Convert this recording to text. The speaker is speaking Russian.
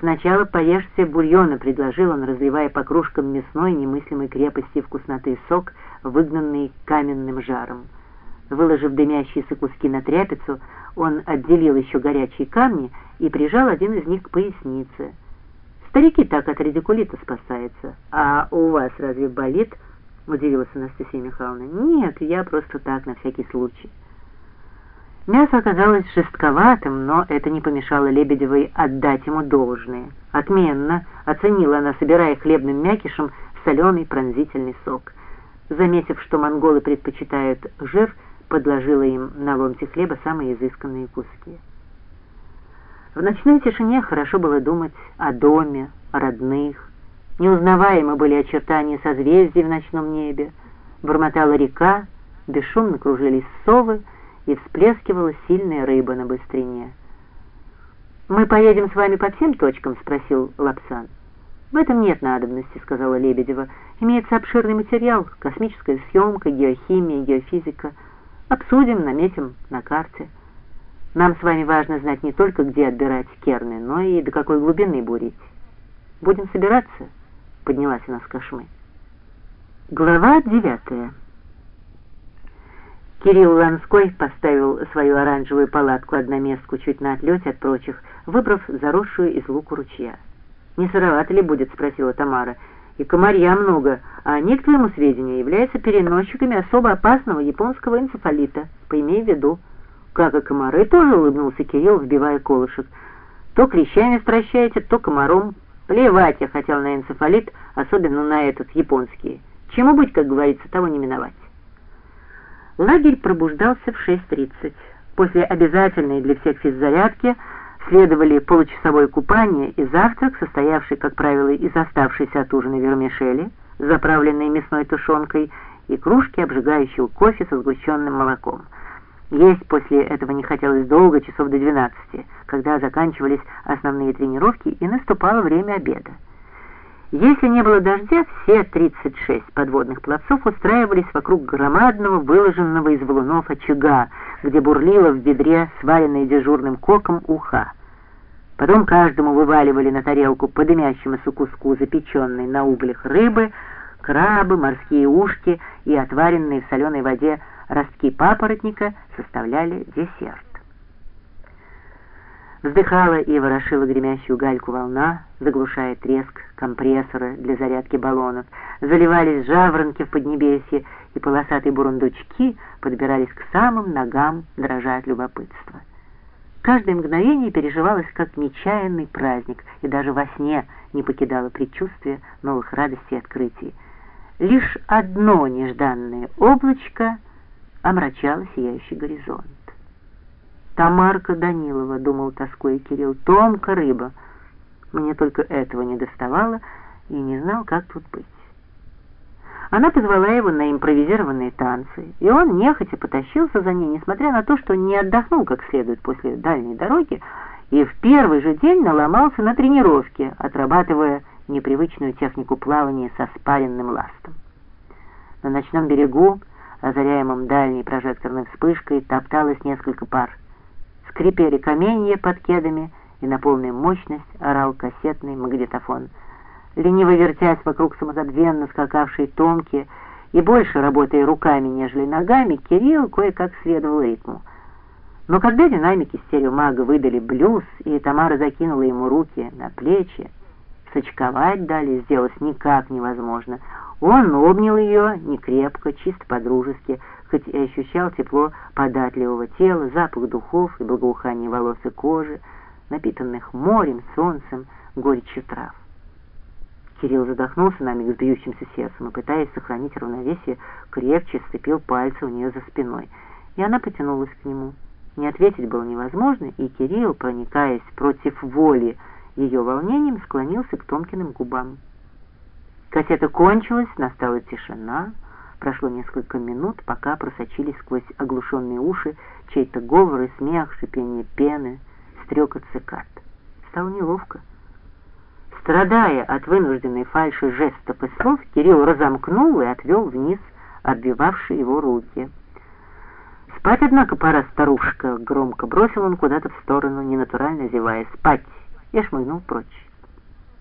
«Сначала поешьте бульона», — предложил он, разливая по кружкам мясной немыслимой крепости вкусноты сок, выгнанный каменным жаром. Выложив дымящиеся куски на тряпицу, он отделил еще горячие камни и прижал один из них к пояснице. «Старики так от радикулита спасаются. А у вас разве болит?» — удивилась Анастасия Михайловна. «Нет, я просто так, на всякий случай». Мясо оказалось жестковатым, но это не помешало Лебедевой отдать ему должное. Отменно оценила она, собирая хлебным мякишем соленый пронзительный сок. Заметив, что монголы предпочитают жир, подложила им на ломте хлеба самые изысканные куски. В ночной тишине хорошо было думать о доме, о родных. Неузнаваемы были очертания созвездий в ночном небе. Бормотала река, бесшумно кружились совы, и всплескивала сильная рыба на быстрине. «Мы поедем с вами по всем точкам?» — спросил Лапсан. «В этом нет надобности», — сказала Лебедева. «Имеется обширный материал, космическая съемка, геохимия, геофизика. Обсудим, наметим на карте. Нам с вами важно знать не только, где отбирать керны, но и до какой глубины бурить. Будем собираться?» — поднялась она с кошмы. Глава девятая. Кирилл Ланской поставил свою оранжевую палатку-одноместку чуть на отлете от прочих, выбрав заросшую из луку ручья. «Не сыровато ли будет?» — спросила Тамара. «И комарья много, а они, к твоему сведению, являются переносчиками особо опасного японского энцефалита. Поимей в виду». «Как и комары?» — тоже улыбнулся Кирилл, взбивая колышек. «То клещами стращаете, то комаром. Плевать я хотел на энцефалит, особенно на этот, японский. Чему быть, как говорится, того не миновать». Лагерь пробуждался в 6.30. После обязательной для всех физзарядки следовали получасовое купание и завтрак, состоявший, как правило, из оставшейся от ужина вермишели, заправленной мясной тушенкой, и кружки обжигающего кофе со сгущенным молоком. Есть после этого не хотелось долго, часов до 12, когда заканчивались основные тренировки и наступало время обеда. Если не было дождя, все 36 подводных пловцов устраивались вокруг громадного, выложенного из валунов очага, где бурлила в ведре, сваренная дежурным коком, уха. Потом каждому вываливали на тарелку по дымящемуся куску запеченной на углях рыбы, крабы, морские ушки и отваренные в соленой воде ростки папоротника составляли десерт. Вздыхала и ворошила гремящую гальку волна, заглушая треск компрессора для зарядки баллонов. Заливались жаворонки в поднебесье, и полосатые бурундучки подбирались к самым ногам, дрожа от любопытства. Каждое мгновение переживалось как нечаянный праздник, и даже во сне не покидало предчувствие новых радостей и открытий. Лишь одно нежданное облачко омрачало сияющий горизонт. Тамарка Данилова, думал тоской Кирилл, тонко рыба. Мне только этого не доставало и не знал, как тут быть. Она позвала его на импровизированные танцы, и он нехотя потащился за ней, несмотря на то, что не отдохнул как следует после дальней дороги, и в первый же день наломался на тренировке, отрабатывая непривычную технику плавания со спаренным ластом. На ночном берегу, озаряемом дальней прожекторной вспышкой, топталось несколько пар – скрипели каменья под кедами, и на полную мощность орал кассетный магнитофон. Лениво вертясь вокруг самозабвенно скакавшей Томки и больше работая руками, нежели ногами, Кирилл кое-как следовал ритму. Но когда динамики стереомага выдали блюз, и Тамара закинула ему руки на плечи, сочковать дали сделалось никак невозможно. Он обнял ее не крепко, чисто по-дружески, хоть и ощущал тепло податливого тела, запах духов и благоухание волос и кожи, напитанных морем, солнцем, горечью трав. Кирилл задохнулся на миг с бьющимся сердцем и, пытаясь сохранить равновесие, крепче сцепил пальцы у нее за спиной, и она потянулась к нему. Не ответить было невозможно, и Кирилл, проникаясь против воли ее волнением, склонился к Томкиным губам. Кассета кончилась, настала тишина, Прошло несколько минут, пока просочились сквозь оглушенные уши чей-то говор и смех, шипение пены, стрекот цикад. Стало неловко. Страдая от вынужденной фальши жестов и слов, Кирилл разомкнул и отвел вниз отбивавшие его руки. «Спать, однако, пора, старушка!» — громко бросил он куда-то в сторону, ненатурально зевая. «Спать! Я шмыгнул прочь.